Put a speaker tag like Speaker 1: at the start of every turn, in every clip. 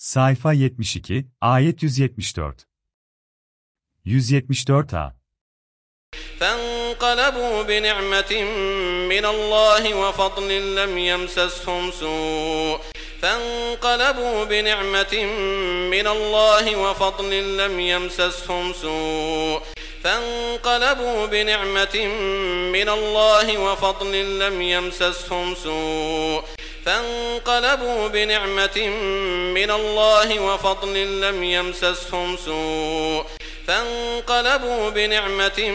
Speaker 1: Sayfa 72, ayet 174. 174a.
Speaker 2: فانقلبوا بنعمة من الله وفضل لم يمسسهم سوء فانقلبوا بنعمة من الله وفضل لم يمسسهم سوء فانقلبوا بنعمة من الله وفضل لم يمسسهم سوء فانقلبوا بنعمة من الله وفضل لم يمسسهم سوء. فانقلبوا بنعمة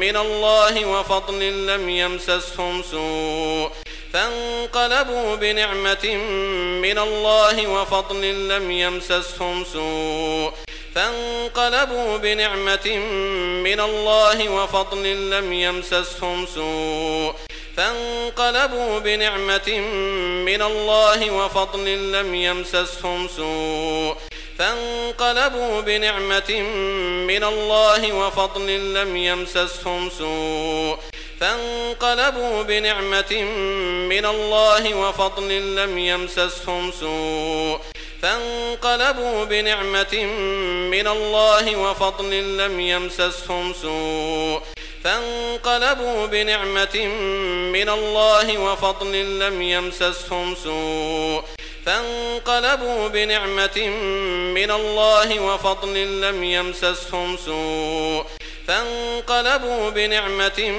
Speaker 2: من الله وفضل لم يمسسهم سوء. فانقلبوا بنعمة من الله وفضل لم يمسسهم سوء. فانقلبوا بنعمة من الله وفضل لم يمسسهم سوء. فانقلبوا بنعمة من الله وفضل لم يمسسهم سوء. فانقلبوا بنعمة من الله وفضل لم يمسسهم سوء. فانقلبوا بنعمة من الله وفضل لم يمسسهم سوء. فانقلبوا بنعمة من الله وفضل لم يمسسهم سوء. فانقلبوا بنعمة من الله وفضل لم يمسسهم سوء. فانقلبوا بنعمة من الله وفضل لم يمسسهم سوء. فانقلبوا بنعمة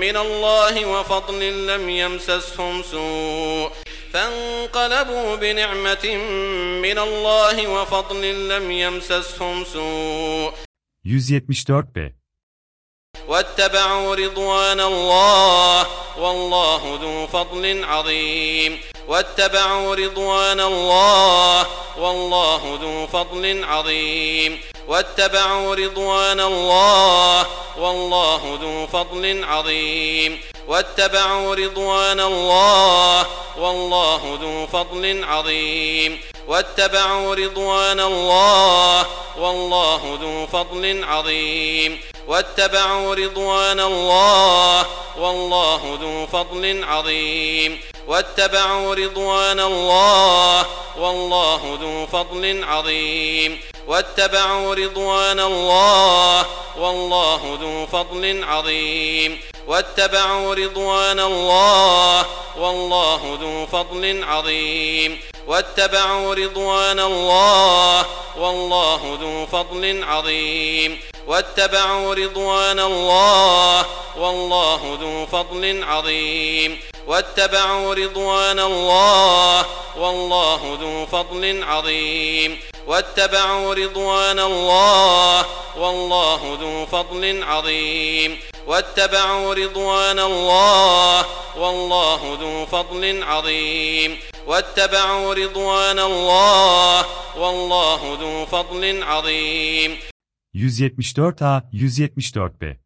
Speaker 2: من الله وفضل لم يمسسهم سوء. فانقلبوا بنعمة من الله وفضل لم يمسسهم سوء.
Speaker 1: 174b.
Speaker 2: واتبعوا رضوان الله والله ذو فضل عظيم. واتبعوا رضوان الله والله ذو فضل عظيم. واتبعوا رضوان الله والله ذو فضل عظيم. واتبعوا رضوان الله والله ذو فضل عظيم. واتبعوا رضوان الله والله ذو فضل عظيم. واتبعوا رضوان الله والله ذو فضل عظيم. واتبعوا رضوان الله والله ذو فضل عظيم. واتبعوا رضوان الله والله ذو فضل عظيم. واتبعوا رضوان الله والله ذو فضل عظيم. واتبعوا رضوان الله والله ذو فضل عظيم. واتبعوا رضوان الله والله ذو فضل عظيم. واتبعوا رضوان الله والله ذو فضل عظيم. واتبعوا رضوان الله والله ذو فضل عظيم. واتبعوا رضوان الله والله ذو فضل عظيم. واتبعوا رضوان الله والله ذو فضل عظيم.
Speaker 1: 174a, 174b.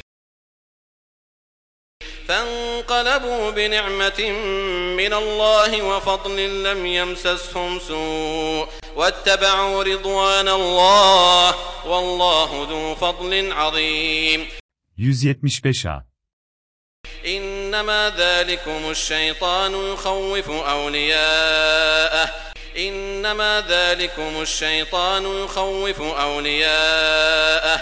Speaker 2: فانقلبوا بنعمة من الله وفضل لم يمسسهم سوء واتبعوا رضوان الله والله ذو فضل عظيم.
Speaker 1: 175a.
Speaker 2: إنما ذلكم الشيطان يخوف أولياءه. إنما ذلكم الشيطان يخوف أولياءه.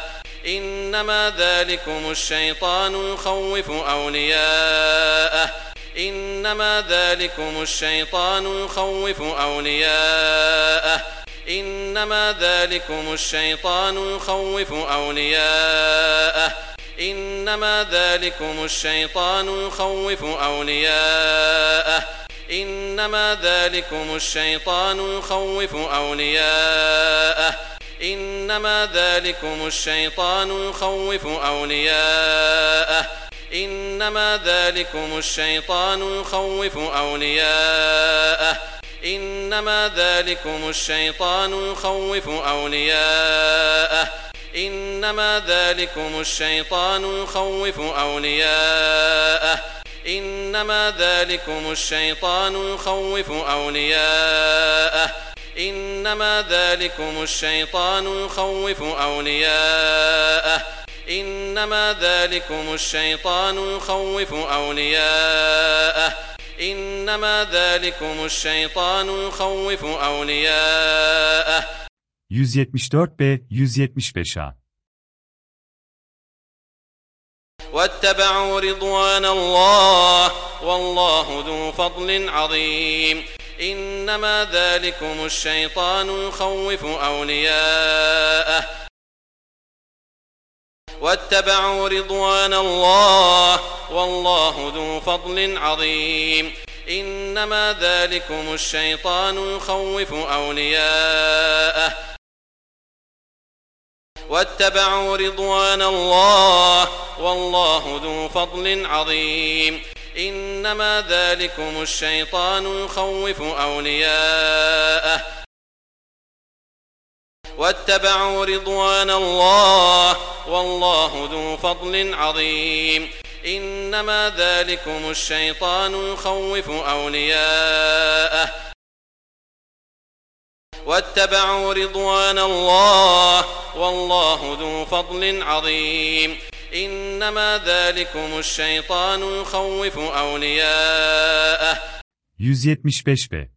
Speaker 2: إنما ذلكم الشيطان يخوف أولياءه. إنما ذلكم الشيطان يخوف أولياءه. إنما ذلكم الشيطان يخوف أولياءه. إنما ذلكم الشيطان يخوف أولياءه. إنما ذلكم الشيطان يخوف أولياءه. إنما ذلكم الشيطان يخوف أولياءه. إنما ذلكم الشيطان يخوف أولياءه. إنما ذلكم الشيطان يخوف أولياءه. إنما ذلكم الشيطان يخوف أولياءه. إنما ذلكم الشيطان يخوف أولياءه. إنما ذلكم الشيطان يخوف أولياءه. إنما ذلكم الشيطان يخوف أولياءه. إنما ذلكم الشيطان يخوف أولياءه.
Speaker 1: 174b 175a
Speaker 2: واتبعوا رضوان الله والله ذو فضل عظيم. إنما ذلكم الشيطان يخوف أولياءه. واتبعوا رضوان الله والله ذو فضل عظيم. إنما ذلكم الشيطان يخوف أولياءه. واتبعوا رضوان الله والله ذو فضل عظيم. إنما ذلكم الشيطان يخوف أولياءه. واتبعوا رضوان الله والله ذو فضل عظيم. إنما ذلكم الشيطان يخوف أولياءه. واتبعوا رضوان الله والله ذو فضل عظيم. إنما ذلكم الشيطان يخوف أولياءه.
Speaker 1: 175b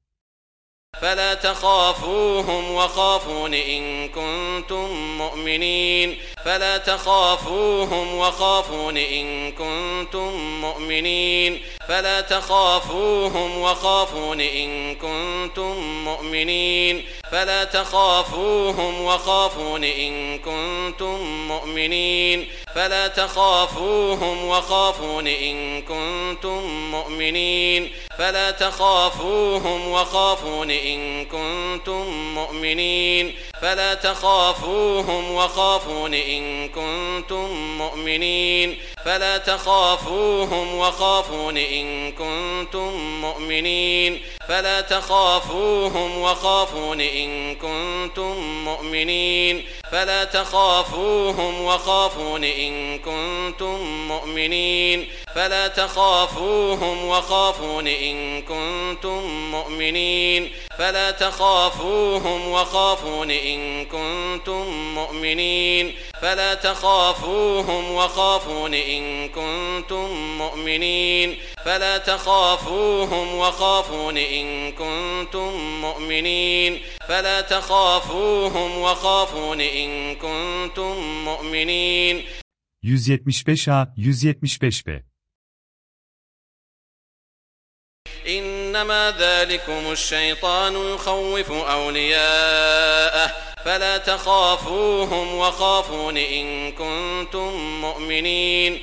Speaker 2: فلا تخافوهم وخافون إن كنتم مؤمنين. فلا تخافوهم وخافون إن كنتم مؤمنين. فلا تخافوهم وخافون إن كنتم مؤمنين. فلا تخافوهم وخافون إن كنتم مؤمنين. فلا تخافوهم وخافون إن كنتم مؤمنين. فلا تخافوهم وخافون إن كنتم مؤمنين. فلا تخافوهم وخافون إن كنتم مؤمنين. فلا تخافوهم وخافون إن كنتم مؤمنين. فلا تخافوهم وخافون إن كنتم مؤمنين. فلا تخافوهم وخافون إن كنتم مؤمنين. فلا تخافوهم وخافون إن كنتم مؤمنين. فلا تخافوهم وخافون إن كنتم مؤمنين. فلا تخافوهم وخافون إن كنتم مؤمنين. فلا تخافوهم وخافون إن كنتم مؤمنين. فلا تخافوهم وخافون إن كنتم مؤمنين.
Speaker 1: 175a 175b
Speaker 2: إنما ذلكم الشيطان يخوف أولياءه. فلا تخافوهم وخافون إن كنتم مؤمنين.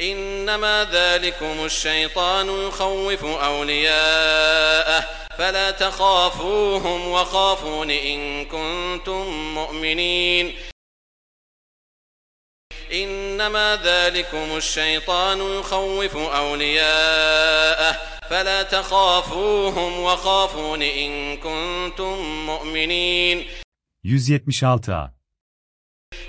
Speaker 2: إنما ذلكم الشيطان يخوف أولياءه فلا تخافوهم وخافون إن كنتم مؤمنين. إنما ذلكم الشيطان يخوف أولياءه فلا تخافوهم وخافون إن كنتم مؤمنين.
Speaker 1: 176a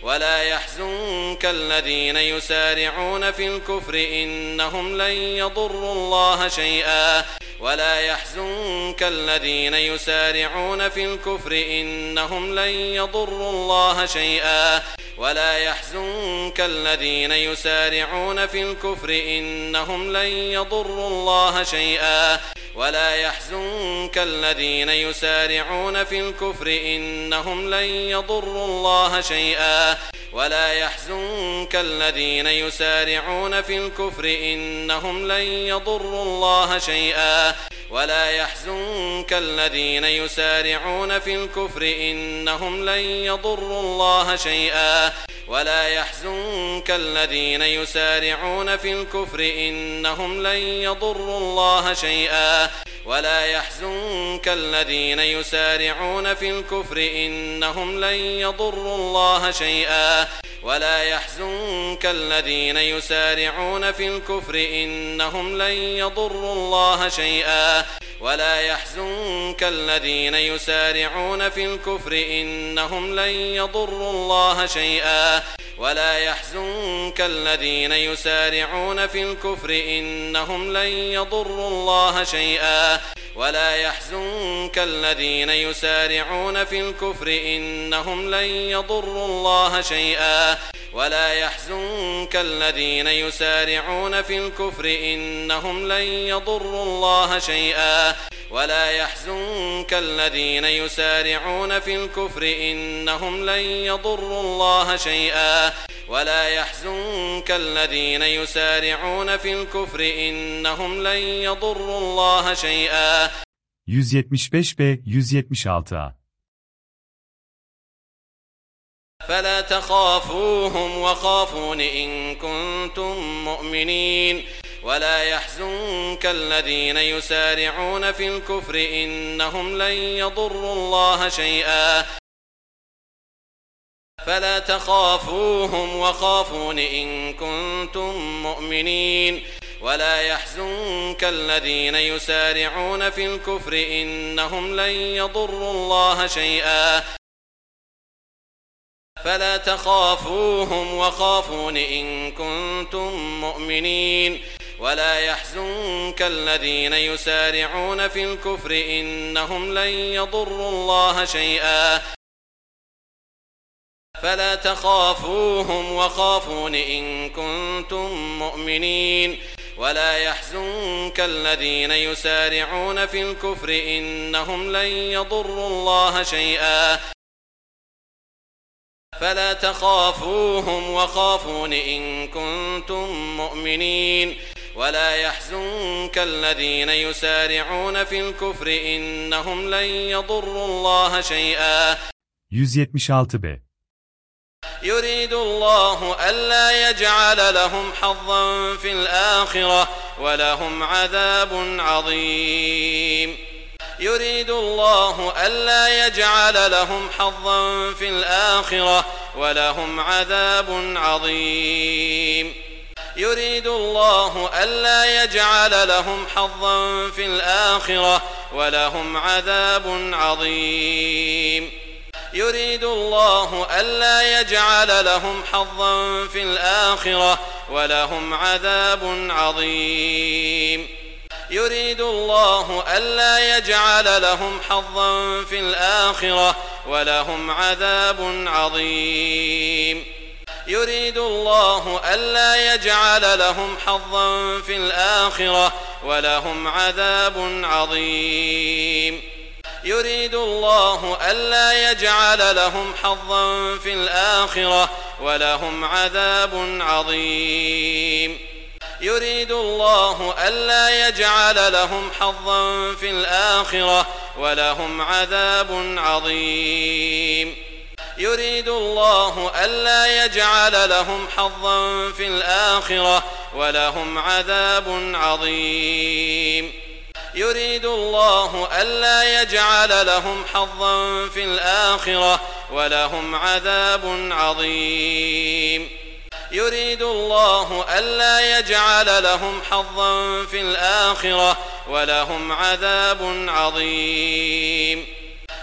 Speaker 2: ولا يحزنك الذين يسارعون في الكفر إنهم لن يضروا الله شيئا. ولا يحزنك الذين يسارعون في الكفر إنهم لن يضروا الله شيئا. ولا يحزنك الذين يسارعون في الكفر إنهم لن يضروا الله شيئا. ولا يحزنك الذين يسارعون في الكفر إنهم لن يضروا الله شيئا. ولا يحزنك الذين يسارعون في الكفر إنهم لن يضروا الله شيئا. ولا يحزنك الذين يسارعون في الكفر إنهم لن يضروا الله شيئا. ولا يحزنك الذين يسارعون في الكفر إنهم لن يضروا الله شيئا. ولا يحزنك الذين يسارعون في الكفر إنهم لن يضروا الله شيئا. ولا يحزنك الذين يسارعون في الكفر إنهم لن يضروا الله شيئا. ولا يحزنك الذين يسارعون في الكفر إنهم لن يضروا الله شيئا. ولا يحزنك الذين يسارعون في الكفر إنهم لن يضروا الله شيئا. ولا يحزنك الذين يسارعون في الكفر إنهم لن يضروا الله شيئا. ولا يحزنك الذين يسارعون في الكفر إنهم لن يضروا الله شيئا. ولا يحزنك الذين يسارعون في الكفر إنهم لن يضروا الله شيئا. ولا يحزنك الذين يسارعون في الكفر إنهم لن يضروا الله شيئا.
Speaker 1: 175b 176a
Speaker 2: فلا تخافوهم وخافون إن كنتم مؤمنين. ولا يحزنك الذين يسارعون في الكفر إنهم لن يضروا الله شيئا. فلا تخافوهم وخافون إن كنتم مؤمنين ولا يحزنك الذين يسارعون في الكفر إنهم لن يضروا الله شيئا. فلا تخافوهم وخافون إن كنتم مؤمنين ولا يحزنك الذين يسارعون في الكفر إنهم لن يضروا الله شيئا. فلا تخافوهم وخافون إن كنتم مؤمنين ولا يحزنك الذين يسارعون في الكفر إنهم لن يضروا الله شيئا. فلا تخافوهم وخافون إن كنتم مؤمنين ولا يحزنك الذين يسارعون في الكفر إنهم لن يضروا الله شيئا.
Speaker 1: 176b
Speaker 2: يريد الله ألا يجعل لهم حظا في الآخرة ولهم عذاب عظيم. يريد الله ألا يجعل لهم حظا في الآخرة ولهم عذاب عظيم. يريد الله ألا يجعل لهم حظا في الآخرة ولهم عذاب عظيم. يريد الله ألا يجعل لهم حظا في الآخرة ولهم عذاب عظيم. يريد الله ألا يجعل لهم حظا في الآخرة ولهم عذاب عظيم. يريد الله ألا يجعل لهم حظا في الآخرة ولهم عذاب عظيم. يريد الله ألا يجعل لهم حظا في الآخرة ولهم عذاب عظيم. يريد الله ألا يجعل لهم حظا في الآخرة ولهم عذاب عظيم. يريد الله ألا يجعل لهم حظا في الآخرة ولهم عذاب عظيم. يريد الله ألا يجعل لهم حظا في الآخرة ولهم عذاب عظيم. يريد الله ألا يجعل لهم حظا في الآخرة ولهم عذاب عظيم.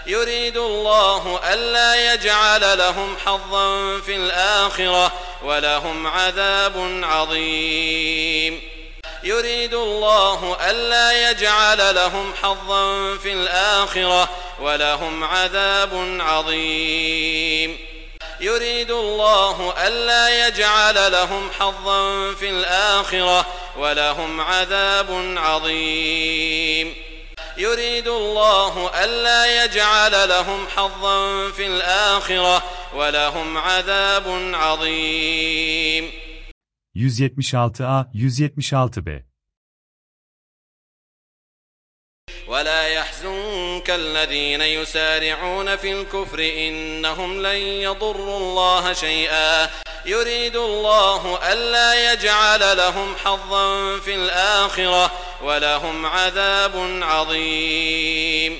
Speaker 2: يريد الله ألا يجعل لهم حظا في الآخرة ولهم عذاب عظيم. يريد الله ألا يجعل لهم حظا في الآخرة ولهم عذاب عظيم. يريد الله ألا يجعل لهم حظا في الآخرة ولهم عذاب عظيم. يريد الله ألا يجعل لهم حظا في الآخرة ولهم عذاب عظيم.
Speaker 1: 176A 176B
Speaker 2: ولا يحزنك الذين يسارعون في الكفر إنهم لن يضروا الله شيئا يريد الله ألا يجعل لهم حظا في الآخرة ولهم عذاب عظيم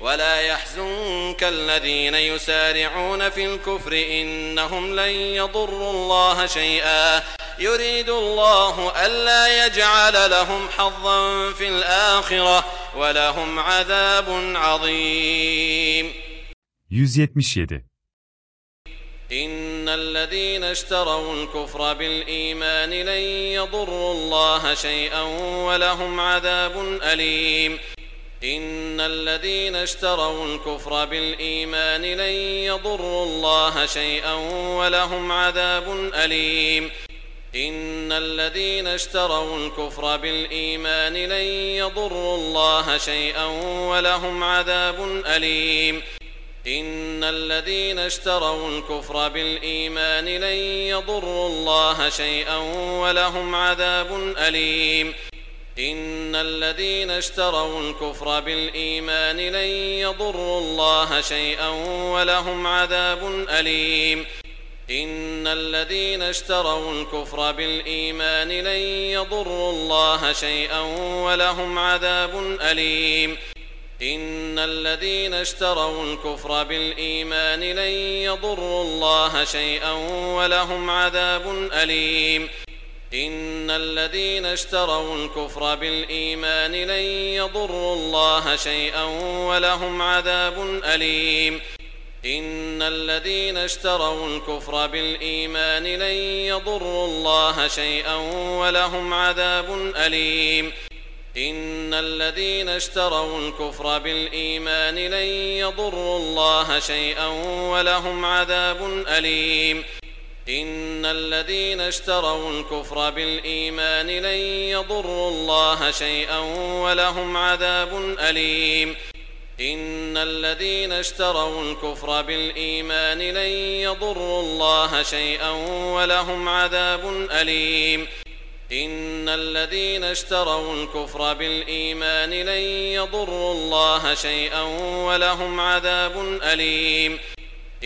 Speaker 2: ولا يحزنك الذين يسارعون في الكفر إنهم لن يضروا الله شيئا. يريد الله ألا يجعل لهم حظا في الآخرة ولهم عذاب عظيم.
Speaker 1: 177
Speaker 2: إن الذين اشتروا الكفر بالإيمان لن يضروا الله شيئا ولهم عذاب أليم. إن الذين اشتروا الكفر بالإيمان لن يضروا الله شيئا ولهم عذاب أليم. إن الذين اشتروا الكفر بالإيمان لن يضروا الله شيئا ولهم عذاب أليم. إن الذين اشتروا الكفر بالإيمان لن يضروا الله شيئا ولهم عذاب أليم. إن الذين اشتروا الكفر بالإيمان لن يضروا الله شيئا ولهم عذاب أليم. إن الذين اشتروا الكفر بالإيمان لن يضروا الله شيئا ولهم عذاب أليم. إن الذين اشتروا الكفر بالإيمان لن يضروا الله شيئا ولهم عذاب أليم. إن الذين اشتروا الكفر بالإيمان لن يضروا الله شيئا ولهم عذاب أليم. إن الذين اشتروا الكفر بالإيمان لن يضروا الله شيئا ولهم عذاب أليم. إن الذين اشتروا الكفر بالإيمان لن يضروا الله شيئا ولهم عذاب أليم. إن الذين اشتروا الكفر بالإيمان لن يضروا الله شيئا ولهم عذاب أليم. إن الذين اشتروا الكفر بالإيمان لن يضروا الله شيئا ولهم عذاب أليم. إن الذين اشتروا الكفر بالإيمان لن يضروا الله شيئا ولهم عذاب أليم.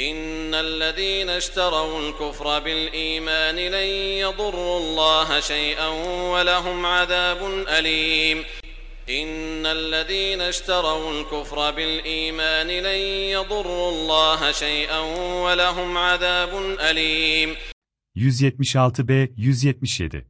Speaker 2: إن الذين اشتروا الكفر بالإيمان لن يضروا الله شيئا ولهم عذاب أليم. إن الذين اشتروا الكفر بالإيمان لن يضروا الله شيئا ولهم عذاب أليم.
Speaker 1: 176B 177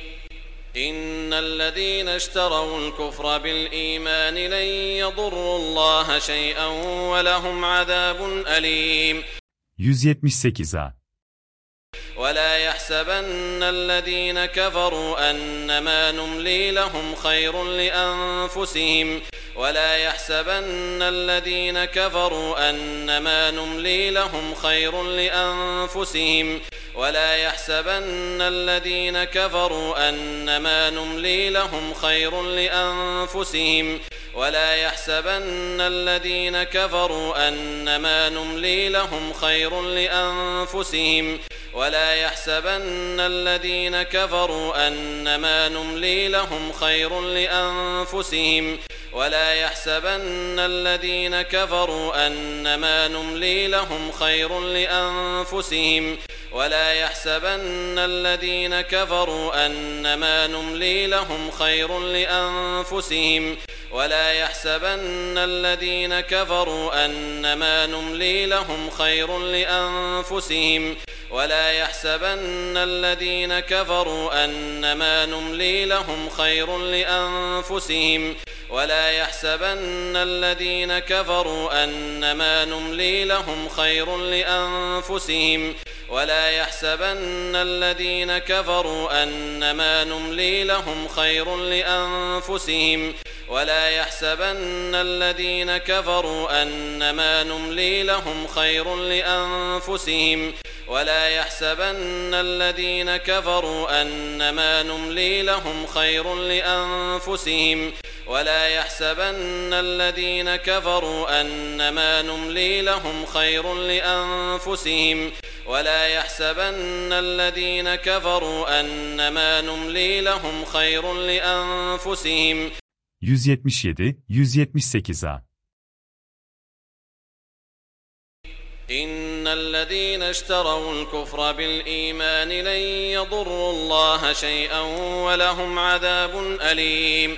Speaker 2: إن الذين اشتروا الكفر بالإيمان لن يضروا الله شيئا ولهم عذاب أليم.
Speaker 1: 178a
Speaker 2: ولا يحسبن الذين كفروا أنما نملي لهم خير لأنفسهم. ولا يحسبن الذين كفروا أنما نملي لهم خير لأنفسهم. ولا يحسبن الذين كفروا أنما نملي لهم خير لأنفسهم ولا يحسبن الذين كفروا أنما نملي لهم خير لأنفسهم ولا يحسبن الذين كفروا أنما نملي لهم خير لأنفسهم ولا يحسبن الذين كفروا أنما نملي لهم خير لأنفسهم ولا يحسبن الذين كفروا أنما نملي لهم خير لأنفسهم. ولا يحسبن الذين كفروا أنما نملي لهم خير لأنفسهم. ولا يحسبن الذين كفروا أنما نملي لهم خير لأنفسهم. ولا يحسبن الذين كفروا أنما نملي لهم خير لأنفسهم ولا يحسبن الذين كفروا أنما نملي لهم خير لأنفسهم ولا يحسبن الذين كفروا أنما نملي لهم خير لأنفسهم ولا يحسبن الذين كفروا أنما نملي لهم خير لأنفسهم ولا يحسبن الذين كفروا أنما نملي لهم خير لأنفسهم ولا يحسبن الذين كفروا أنما نملي لهم خير لأنفسهم.
Speaker 1: 177, 178a
Speaker 2: إن الذين اشتروا الكفر بالإيمان لن يضروا الله شيئا ولهم عذاب أليم.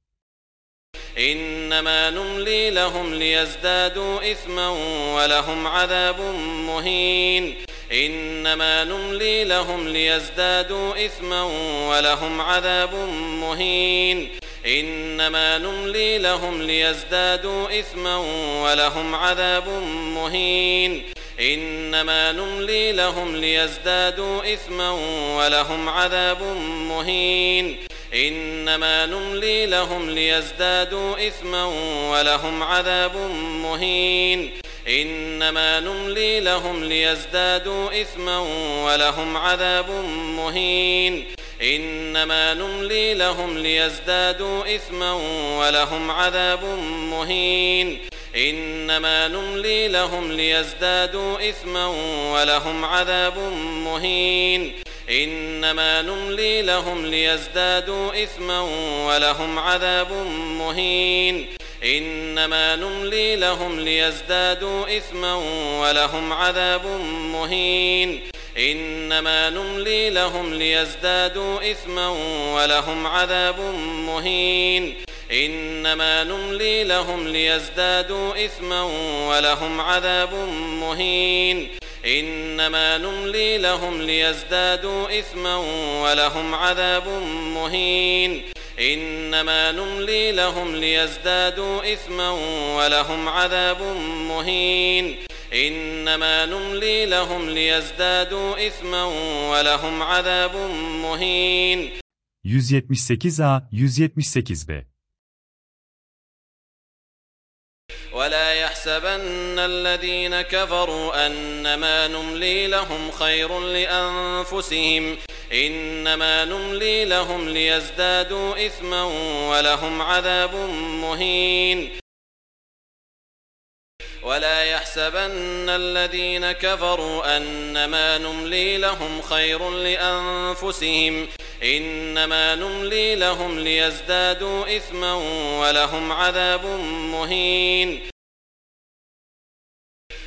Speaker 2: إنما نملي لهم ليزدادوا إثما ولهم عذاب مهين. إنما نملي لهم ليزدادوا إثما ولهم عذاب مهين. إنما نملي لهم ليزدادوا إثما ولهم عذاب مهين. إنما نملي لهم ليزدادوا إثما ولهم عذاب مهين. إنما نملي لهم ليزدادوا إثما ولهم عذاب مهين. إنما نملي لهم ليزدادوا إثما ولهم عذاب مهين. إنما نملي لهم ليزدادوا إثما ولهم عذاب مهين. إنما نملي لهم ليزدادوا إثما ولهم عذاب مهين. إنما نملي لهم ليزدادوا إثما ولهم عذاب مهين. إنما نملي لهم ليزدادوا إثما ولهم عذاب مهين. إنما نملي لهم ليزدادوا إثما ولهم عذاب مهين. إنما نملي لهم ليزدادوا إثما ولهم عذاب مهين. إنما نملي لهم ليزدادوا إثما ولهم عذاب مهين. إنما نملي لهم ليزدادوا إثما ولهم عذاب مهين. إنما نملي لهم ليزدادوا إثما ولهم عذاب مهين.
Speaker 1: 178A 178B
Speaker 2: ولا يحسبن الذين كفروا أنما نملي لهم خير لأنفسهم إنما نملي لهم ليزدادوا إثما ولهم عذاب مهين. ولا يحسبن الذين كفروا أنما نملي لهم خير لأنفسهم إنما نملي لهم ليزدادوا إثما ولهم عذاب مهين.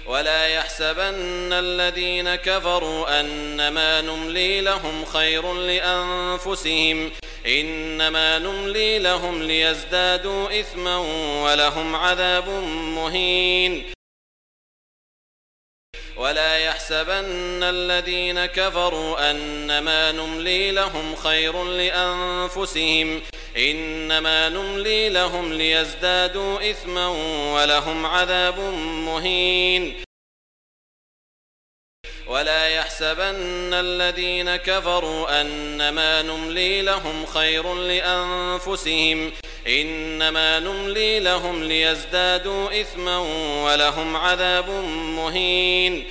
Speaker 2: ولا يحسبن الذين كفروا أنما نملي لهم خير لأنفسهم. إنما نملي لهم ليزدادوا إثما ولهم عذاب مهين. ولا يحسبن الذين كفروا أنما نملي لهم خير لأنفسهم إنما نملي لهم ليزدادوا إثما ولهم عذاب مهين. ولا يحسبن الذين كفروا أنما نملي لهم خير لأنفسهم إنما نملي لهم ليزدادوا إثما ولهم عذاب مهين.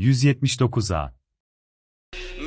Speaker 1: 179A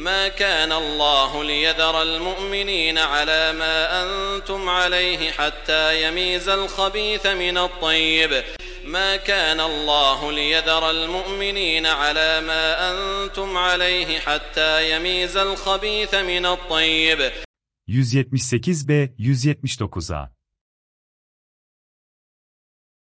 Speaker 2: ما كان الله ليذر المؤمنين على ما أنتم عليه حتى يميز الخبيث من الطيب. ما كان الله ليذر المؤمنين على ما أنتم عليه حتى يميز الخبيث من الطيب.
Speaker 1: 178b 179a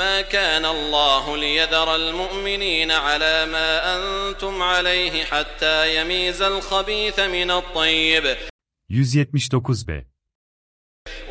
Speaker 2: ما كان الله ليذر المؤمنين على ما أنتم عليه حتى يميز الخبيث من الطيب.
Speaker 1: 179b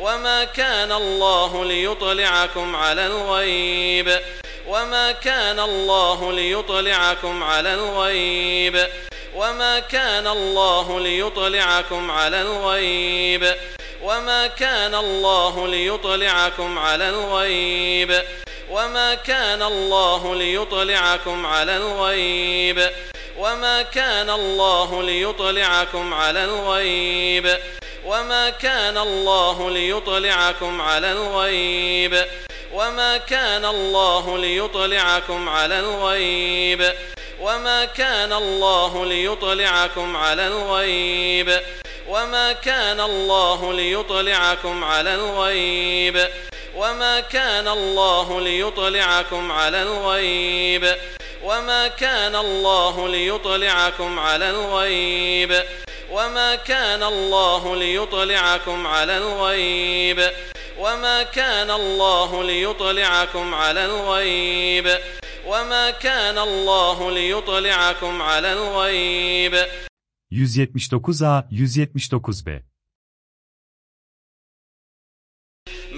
Speaker 2: وما كان الله ليطلعكم على الغيب. وما كان الله ليطلعكم على الغيب. وما كان الله ليطلعكم على الغيب. وما كان الله ليطلعكم على الغيب. وما كان الله ليطلعكم على الغيب. وما كان الله ليطلعكم على الغيب. وما كان الله ليطلعكم على الغيب. وما كان الله ليطلعكم على الغيب. وما كان الله ليطلعكم على الغيب. وما كان الله ليطلعكم على الغيب. وما كان الله ليطلعكم على الغيب وما كان الله ليطلعكم على الغيب وما كان الله ليطلعكم على الغيب وما كان الله ليطلعكم على الغيب وما كان الله ليطلعكم على الغيب
Speaker 1: 179a 179b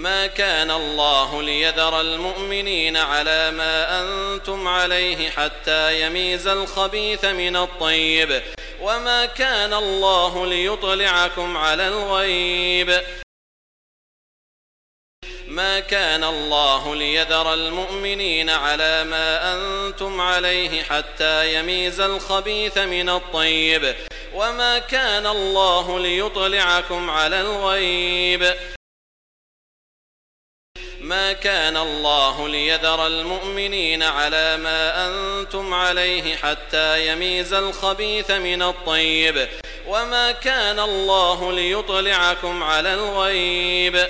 Speaker 2: ما كان الله ليذر المؤمنين على ما أنتم عليه حتى يميز الخبيث من الطيب وما كان الله ليطلعكم على الغيب ما كان الله ليذر المؤمنين على ما أنتم عليه حتى يميز الخبيث من الطيب وما كان الله ليطلعكم على الغيب ما كان الله ليذر المؤمنين على ما أنتم عليه حتى يميز الخبيث من الطيب. وما كان الله ليطلعكم على الغيب.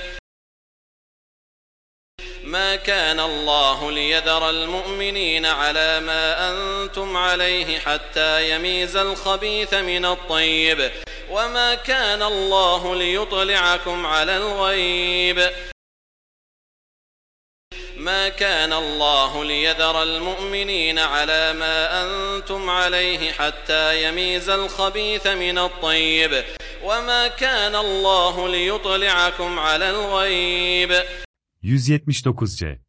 Speaker 2: ما كان الله ليذر المؤمنين على ما أنتم عليه حتى يميز الخبيث من الطيب. وما كان الله ليطلعكم على الغيب. ما كان الله ليذر المؤمنين على ما أنتم عليه حتى يميز الخبيث من الطيب. وما كان الله ليطلعكم على الغيب.
Speaker 1: 179c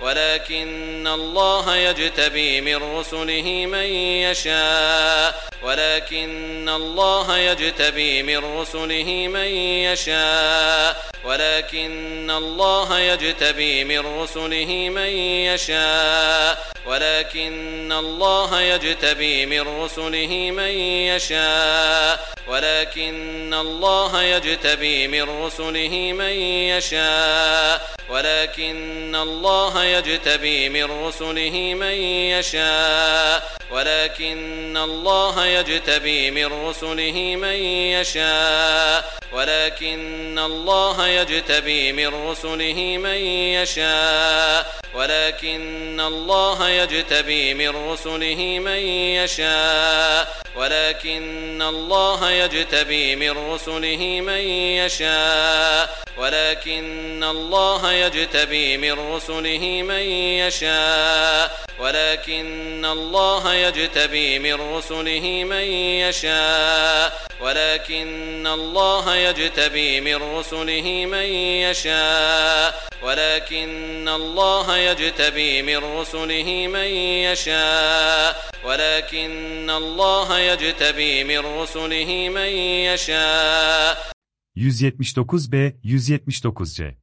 Speaker 2: ولكن الله يجتبي من رسله من يشاء. ولكن الله يجتبي من رسله من يشاء. ولكن الله يجتبي من رسله من يشاء. ولكن الله يجتبي من رسله من يشاء. ولكن الله يجتبي من رسله من يشاء. ولكن الله يجتبي من رسله من يشاء. ولكن الله يجتبي من رسله من يشاء. ولكن الله يجتبي من رسله من يشاء. ولكن الله يجتبي من رسله من يشاء. ولكن الله يجتبي من رسله من يشاء ولكن الله يجتبي من رسله من يشاء ولكن الله يجتبي من رسله من يشاء ولكن الله يجتبي من رسله من يشاء ولكن الله يجتبي من رسله من يشاء ولكن الله يجتبي من رسله من يشاء.
Speaker 1: 179b 179c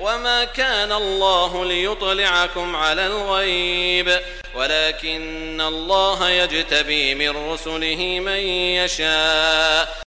Speaker 2: وما كان الله ليطلعكم على الغيب ولكن الله يجتبي من رسله من يشاء.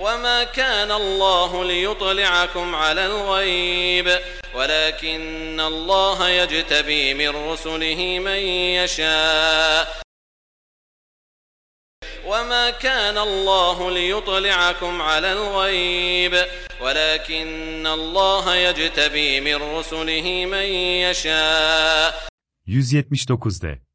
Speaker 2: وما كان الله ليطلعكم على الغيب ولكن الله يجتبي من رسله من يشاء وما كان الله ليطلعكم على الغيب ولكن الله يجتبي من رسله من يشاء
Speaker 1: 179d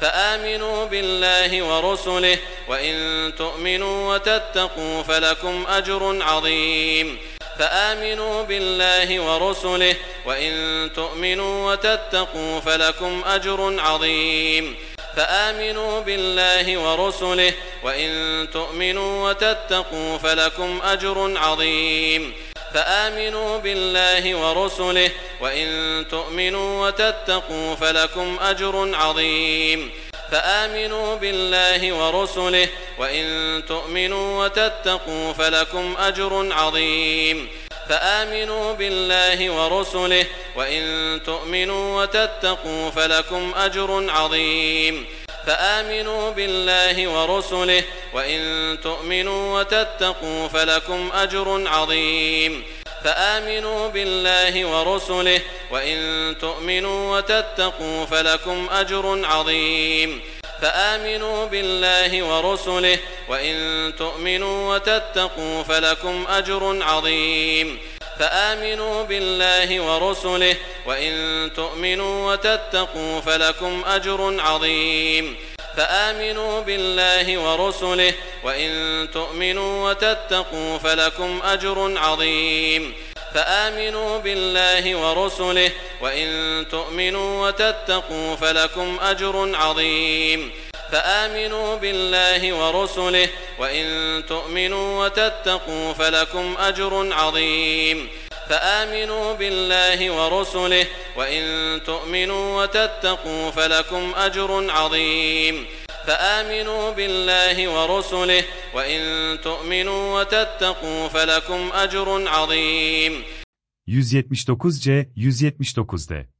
Speaker 2: فآمنوا بالله ورسله وإن تؤمنوا وتتقوا فلكم أجر عظيم. فآمنوا بالله ورسله وإن تؤمنوا وتتقوا فلكم أجر عظيم. فآمنوا بالله ورسله وإن تؤمنوا وتتقوا فلكم أجر عظيم. فآمنوا بالله ورسله وإن تؤمنوا وتتقوا فلكم أجر عظيم. فآمنوا بالله ورسله وإن تؤمنوا وتتقوا فلكم أجر عظيم. فآمنوا بالله ورسله وإن تؤمنوا وتتقوا فلكم أجر عظيم. فآمنوا بالله ورسله وإن تؤمنوا وتتقوا فلكم أجر عظيم. فآمنوا بالله ورسله وإن تؤمنوا وتتقوا فلكم أجر عظيم. فآمنوا بالله ورسله وإن تؤمنوا وتتقوا فلكم أجر عظيم. فآمنوا بالله ورسله وإن تؤمنوا وتتقوا فلكم أجر عظيم. فآمنوا بالله ورسله وإن تؤمنوا وتتقوا فلكم أجر عظيم. فآمنوا بالله ورسله وإن تؤمنوا وتتقوا فلكم أجر عظيم. فآمنوا بالله ورسله وإن تؤمنوا وتتقوا فلكم أجر عظيم. فآمنوا بالله ورسله وإن تؤمنوا وتتقوا فلكم أجر عظيم. فآمنوا بالله ورسله وإن تؤمنوا وتتقوا فلكم أجر عظيم.
Speaker 1: 179c 179d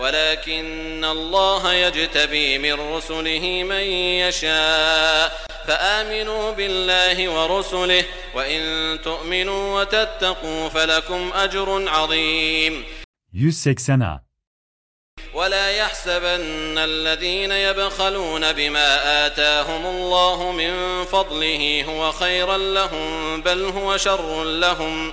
Speaker 2: ولكن الله يجتبي من رسله من يشاء. فآمنوا بالله ورسله وإن تؤمنوا وتتقوا فلكم أجر عظيم.
Speaker 1: 180A
Speaker 2: ولا يحسبن الذين يبخلون بما آتاهم الله من فضله هو خيرا لهم بل هو شر لهم.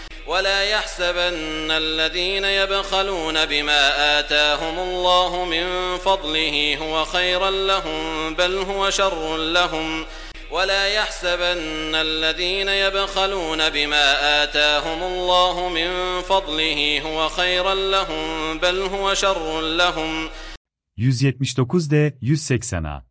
Speaker 2: ولا يحسبن الذين يبخلون بما آتاهم الله من فضله هو خيرا لهم بل هو شر لهم. ولا يحسبن الذين يبخلون بما آتاهم الله من فضله هو خيرا لهم بل هو شر لهم.
Speaker 1: 179D 180A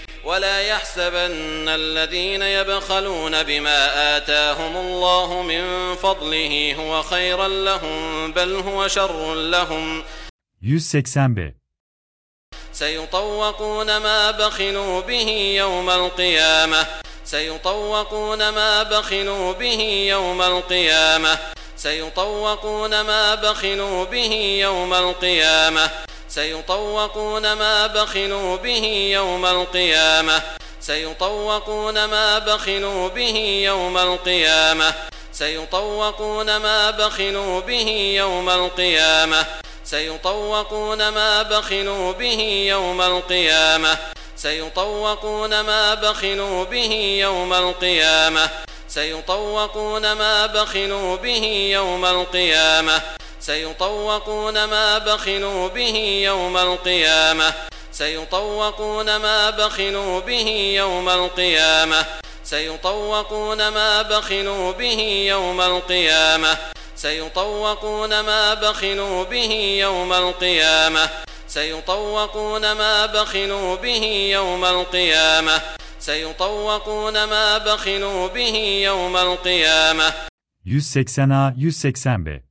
Speaker 2: ولا يحسبن الذين يبخلون بما آتاهم الله من فضله هو خيرا لهم بل هو شر لهم.
Speaker 1: 180B
Speaker 2: سيطوقون ما بخلوا به يوم القيامة. سيطوقون ما بخلوا به يوم القيامة. سيطوقون ما بخلوا به يوم القيامة. سيطوقون ما بخلوا به يوم القيامة. سيطوقون ما بخلوا به يوم القيامة. سيطوقون ما بخلوا به يوم القيامة. سيطوقون ما بخلوا به يوم القيامة. سيطوقون ما بخلوا به يوم القيامة. سيطوقون ما بخلوا به يوم القيامة. سيطوقون ما بخلوا به يوم القيامة. سيطوقون ما بخلوا به يوم القيامة. سيطوقون ما بخلوا به يوم القيامة. سيطوقون ما بخلوا به يوم القيامة. سيطوقون ما بخلوا به يوم القيامة. سيطوقون ما بخلوا به يوم القيامة.
Speaker 1: 180A 180B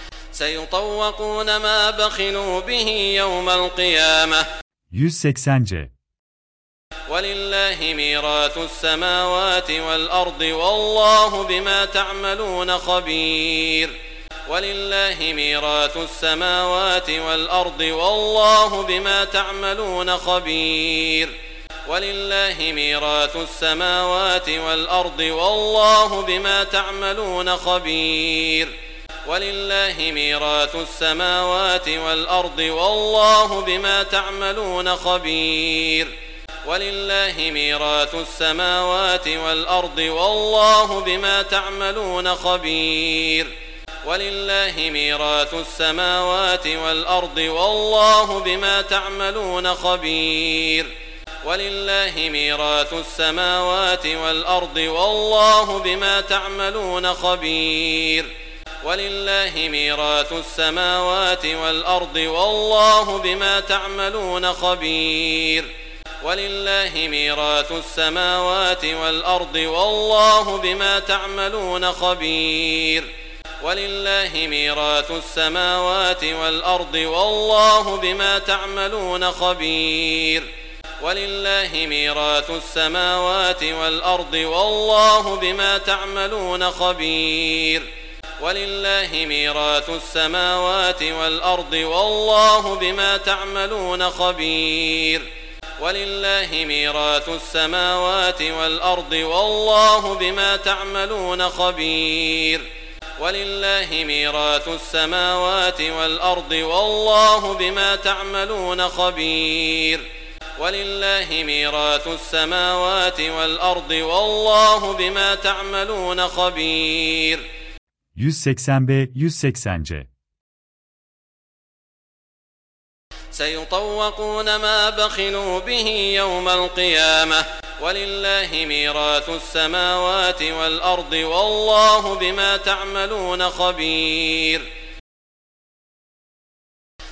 Speaker 2: سيطوقون ما بخلوا به يوم القيامة.
Speaker 1: 180C
Speaker 2: ولله ميراث السماوات والأرض والله بما تعملون خبير. ولله ميراث السماوات والأرض والله بما تعملون خبير. ولله ميراث السماوات والأرض والله بما تعملون خبير. ولله ميراث السماوات والأرض والله بما تعملون خبير. ولله ميراث السماوات والأرض والله بما تعملون خبير. ولله ميراث السماوات والأرض والله بما تعملون خبير. ولله ميراث السماوات والأرض والله بما تعملون خبير. ولله ميراث السماوات والأرض والله بما تعملون خبير. ولله ميراث السماوات والأرض والله بما تعملون خبير. ولله ميراث السماوات والأرض والله بما تعملون خبير. ولله ميراث السماوات والأرض والله بما تعملون خبير. ولله ميراث السماوات والأرض والله بما تعملون خبير. ولله ميراث السماوات والأرض والله بما تعملون خبير. ولله ميراث السماوات والأرض والله بما تعملون خبير. ولله ميراث السماوات والأرض والله بما تعملون خبير.
Speaker 1: 180B 180C
Speaker 2: سيطوقون ما بخلوا به يوم القيامة ولله ميراث السماوات والأرض والله بما تعملون خبير.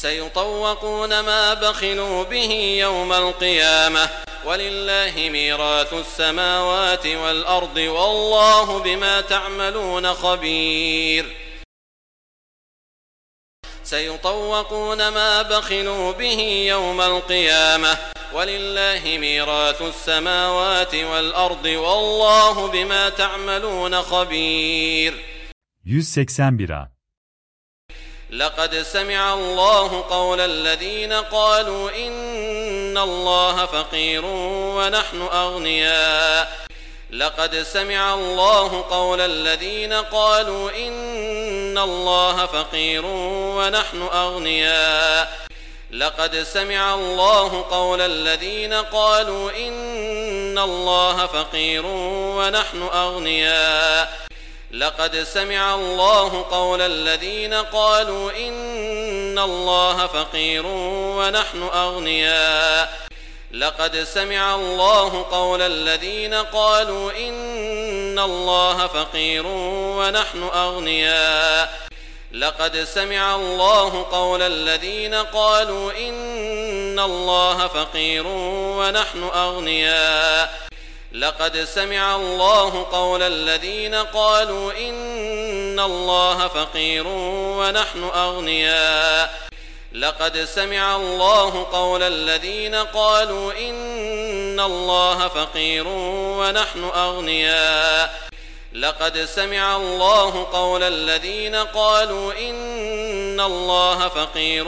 Speaker 2: سيطوقون ما بخلوا به يوم القيامة. ولله ميراث السماوات والأرض والله بما تعملون خبير. سيطوقون ما بخلوا به يوم القيامة. ولله ميراث السماوات والأرض والله بما تعملون خبير.
Speaker 1: 181
Speaker 2: لقد سمع الله قول الذين قالوا إن الله فقير ونحن أغنياء. لقد سمع الله قول الذين قالوا إن الله فقير ونحن أغنياء. لقد سمع الله قول الذين قالوا إن الله فقير ونحن أغنياء. لقد سمع الله قول الذين قالوا إن الله فقير ونحن أغنياء. لقد سمع الله قول الذين قالوا إن الله فقير ونحن أغنياء. لقد سمع الله قول الذين قالوا إن الله فقير ونحن أغنياء. لقد سمع الله قول الذين قالوا إن الله فقير ونحن أغنياء. لقد سمع الله قول الذين قالوا إن الله فقير ونحن أغنياء. لقد سمع الله قول الذين قالوا إن الله فقير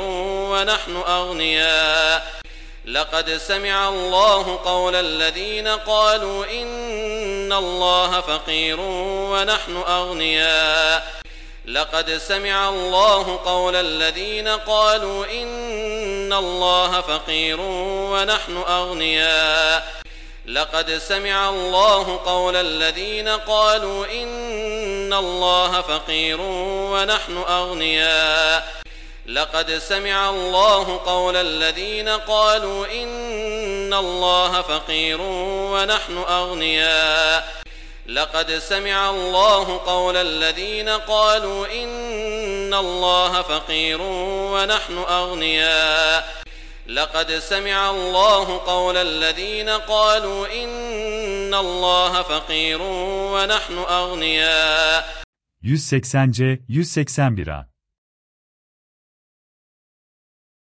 Speaker 2: ونحن أغنياء. لقد سمع الله قول الذين قالوا إن الله فقير ونحن أغنياء. لقد سمع الله قول الذين قالوا إن الله فقير ونحن أغنياء. لقد سمع الله قول الذين قالوا إن الله فقير ونحن أغنياء. لقد سمع الله قول الذين قالوا إن الله فقير ونحن أغنياء. لقد سمع الله قول الذين قالوا إن الله فقير ونحن أغنياء. لقد سمع الله قول الذين قالوا إن الله فقير ونحن أغنياء.
Speaker 1: 180C 181A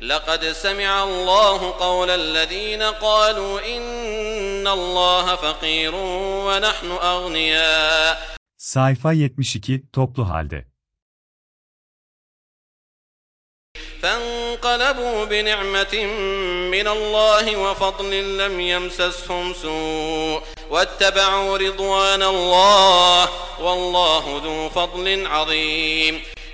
Speaker 2: لقد سمع الله قول الذين قالوا إن الله فقير ونحن أغنياء.
Speaker 1: Sayfa 72 toplu halde.
Speaker 2: فانقلبوا بنعمة من الله وفضل لم يمسسهم سوء. واتبعوا رضوان الله والله ذو فضل عظيم.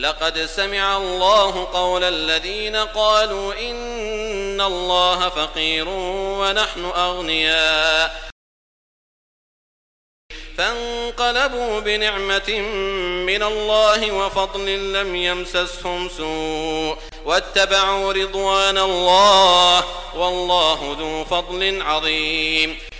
Speaker 2: لقد سمع الله قول الذين قالوا إن الله فقير ونحن أغنياء. فانقلبوا بنعمة من الله وفضل لم يمسسهم سوء. واتبعوا رضوان الله والله ذو فضل عظيم.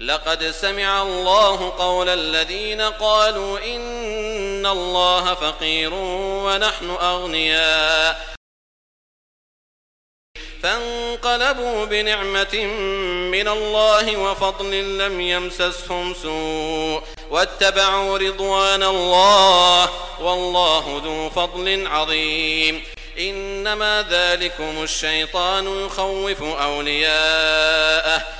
Speaker 2: لقد سمع الله قول الذين قالوا إن الله فقير ونحن أغنياء. فانقلبوا بنعمة من الله وفضل لم يمسسهم سوء. واتبعوا رضوان الله والله ذو فضل عظيم. إنما ذلكم الشيطان يخوف أولياءه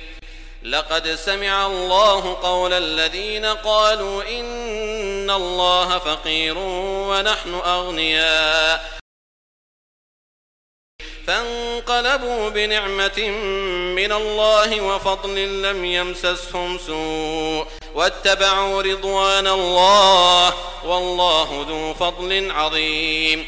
Speaker 2: لقد سمع الله قول الذين قالوا إن الله فقير ونحن أغنياء. فانقلبوا بنعمة من الله وفضل لم يمسسهم سوء. واتبعوا رضوان الله والله ذو فضل عظيم.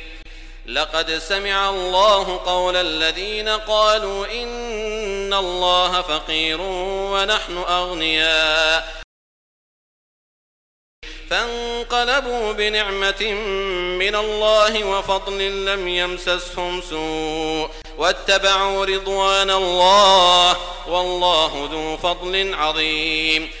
Speaker 2: لقد سمع الله قول الذين قالوا إن الله فقير ونحن أغنياء. فانقلبوا بنعمة من الله وفضل لم يمسسهم سوء. واتبعوا رضوان الله والله ذو فضل عظيم.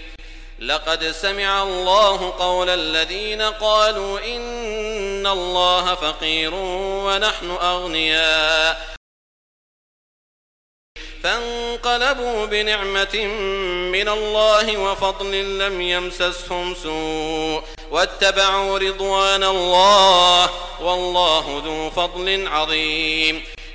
Speaker 2: لقد سمع الله قول الذين قالوا إن الله فقير ونحن أغنياء. فانقلبوا بنعمة من الله وفضل لم يمسسهم سوء. واتبعوا رضوان الله والله ذو فضل عظيم.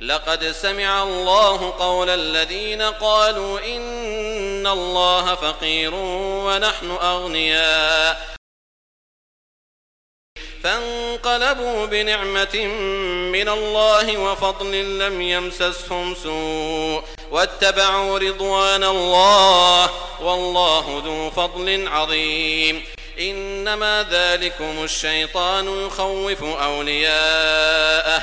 Speaker 2: لقد سمع الله قول الذين قالوا إن الله فقير ونحن أغنياء. فانقلبوا بنعمة من الله وفضل لم يمسسهم سوء. واتبعوا رضوان الله والله ذو فضل عظيم. إنما ذلكم الشيطان يخوف أولياءه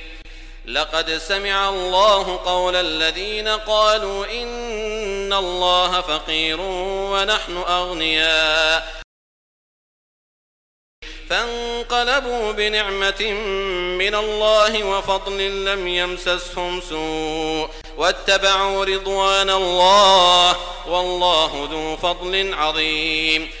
Speaker 2: لقد سمع الله قول الذين قالوا إن الله فقير ونحن أغنياء. فانقلبوا بنعمة من الله وفضل لم يمسسهم سوء. واتبعوا رضوان الله والله ذو فضل عظيم.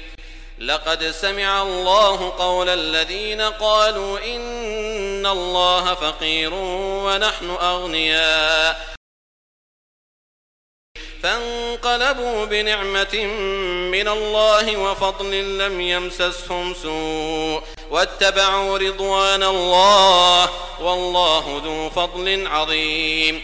Speaker 2: لقد سمع الله قول الذين قالوا إن الله فقير ونحن أغنياء. فانقلبوا بنعمة من الله وفضل لم يمسسهم سوء. واتبعوا رضوان الله والله ذو فضل عظيم.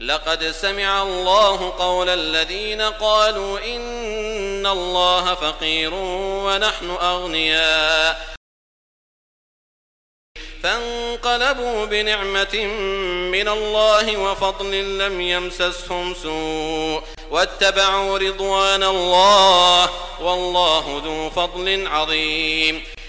Speaker 2: لقد سمع الله قول الذين قالوا إن الله فقير ونحن أغنياء. فانقلبوا بنعمة من الله وفضل لم يمسسهم سوء. واتبعوا رضوان الله والله ذو فضل عظيم.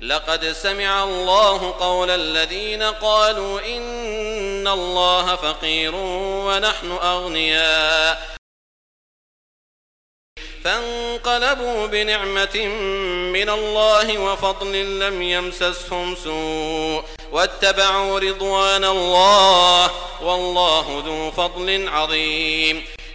Speaker 2: لقد سمع الله قول الذين قالوا إن الله فقير ونحن أغنياء. فانقلبوا بنعمة من الله وفضل لم يمسسهم سوء. واتبعوا رضوان الله والله ذو فضل عظيم.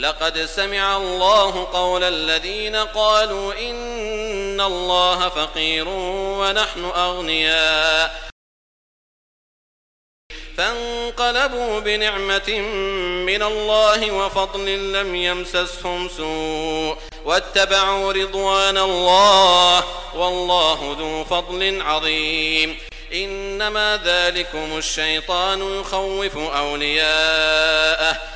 Speaker 2: لقد سمع الله قول الذين قالوا إن الله فقير ونحن أغنياء. فانقلبوا بنعمة من الله وفضل لم يمسسهم سوء. واتبعوا رضوان الله والله ذو فضل عظيم. إنما ذلكم الشيطان يخوف أولياءه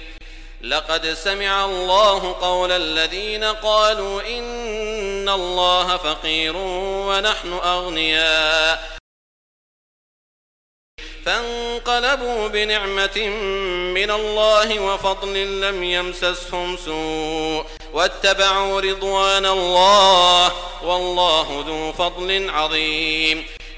Speaker 2: لقد سمع الله قول الذين قالوا إن الله فقير ونحن أغنياء. فانقلبوا بنعمة من الله وفضل لم يمسسهم سوء. واتبعوا رضوان الله والله ذو فضل عظيم.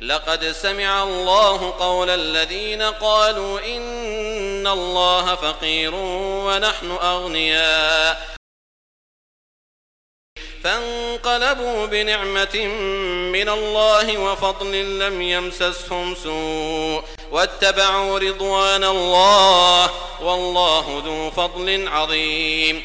Speaker 2: لقد سمع الله قول الذين قالوا إن الله فقير ونحن أغنياء. فانقلبوا بنعمة من الله وفضل لم يمسسهم سوء. واتبعوا رضوان الله والله ذو فضل عظيم.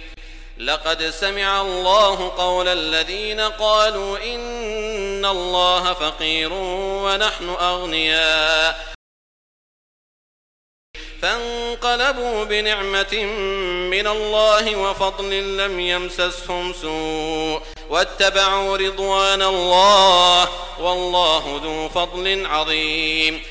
Speaker 2: لقد سمع الله قول الذين قالوا إن الله فقير ونحن أغنياء. فانقلبوا بنعمة من الله وفضل لم يمسسهم سوء. واتبعوا رضوان الله والله ذو فضل عظيم.